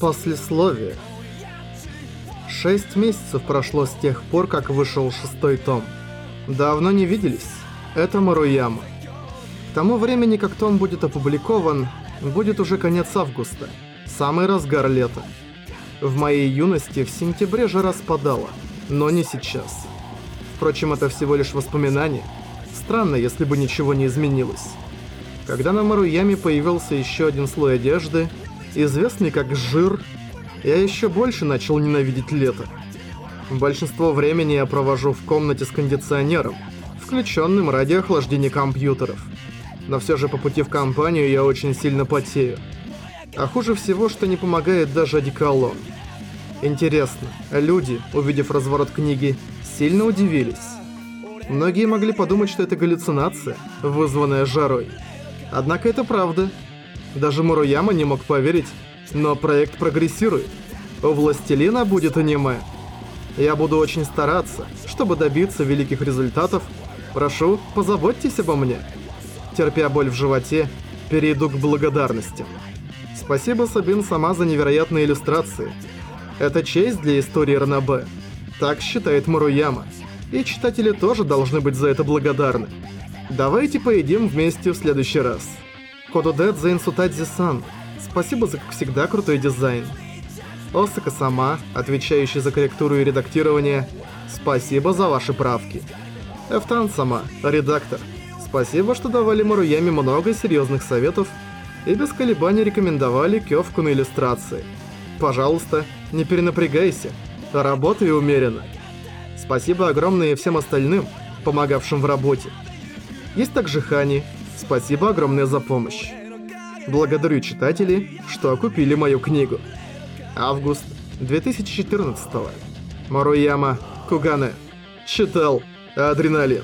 Послесловие. Шесть месяцев прошло с тех пор, как вышел шестой том. Давно не виделись. Это Маруяма. К тому времени, как том будет опубликован, будет уже конец августа, самый разгар лета. В моей юности в сентябре же распадало, но не сейчас. Впрочем, это всего лишь воспоминание. Странно, если бы ничего не изменилось. Когда на Маруяме появился еще один слой одежды, известный как жир, я еще больше начал ненавидеть лето. Большинство времени я провожу в комнате с кондиционером, включенным ради охлаждения компьютеров. Но все же по пути в компанию я очень сильно потею. А хуже всего, что не помогает даже одеколон. Интересно, люди, увидев разворот книги, сильно удивились. Многие могли подумать, что это галлюцинация, вызванная жарой. Однако это правда. Даже Муруяма не мог поверить, но проект прогрессирует. У Властелина будет аниме. Я буду очень стараться, чтобы добиться великих результатов. Прошу, позаботьтесь обо мне. Терпя боль в животе, перейду к благодарности. Спасибо, Сабин, сама за невероятные иллюстрации. Это честь для истории Ранабе. Так считает Маруяма. И читатели тоже должны быть за это благодарны. Давайте поедим вместе в следующий раз. Кододет за Инсутадзи-сан. Спасибо за, как всегда, крутой дизайн. Осака сама, отвечающий за корректуру и редактирование. Спасибо за ваши правки. Эфтан сама, редактор. Спасибо, что давали Маруяме много серьезных советов и без колебаний рекомендовали Кёвку на иллюстрации. Пожалуйста, не перенапрягайся, работай умеренно. Спасибо огромное всем остальным, помогавшим в работе. Есть также Хани. Спасибо огромное за помощь. Благодарю читателей, что купили мою книгу. Август 2014 Маруяма Кугане. Читал Адреналин.